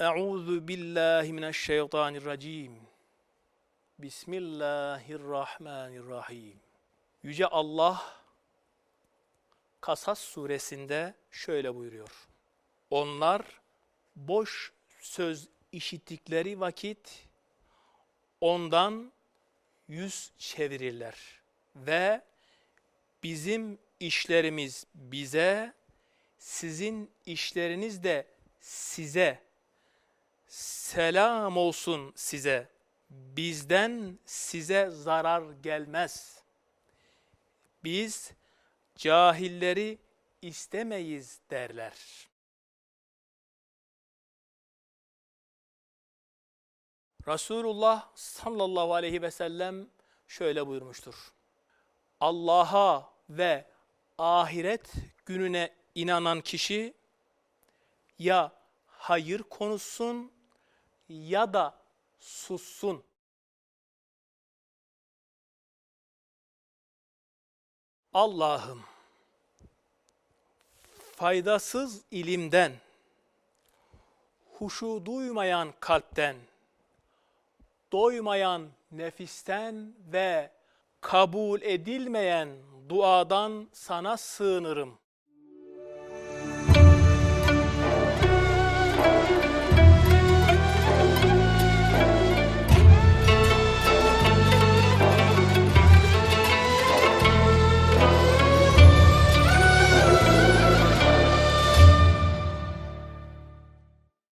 Euzu billahi mineşşeytanirracim. Bismillahirrahmanirrahim. Yüce Allah Kasas suresinde şöyle buyuruyor. Onlar boş söz işittikleri vakit ondan yüz çevirirler ve bizim işlerimiz bize, sizin işleriniz de size selam olsun size. Bizden size zarar gelmez. Biz cahilleri istemeyiz derler. Resulullah sallallahu aleyhi ve sellem şöyle buyurmuştur. Allah'a ve ahiret gününe inanan kişi ya hayır konuşsun ya da sussun. Allah'ım faydasız ilimden, huşu duymayan kalpten, doymayan nefisten ve kabul edilmeyen duadan sana sığınırım.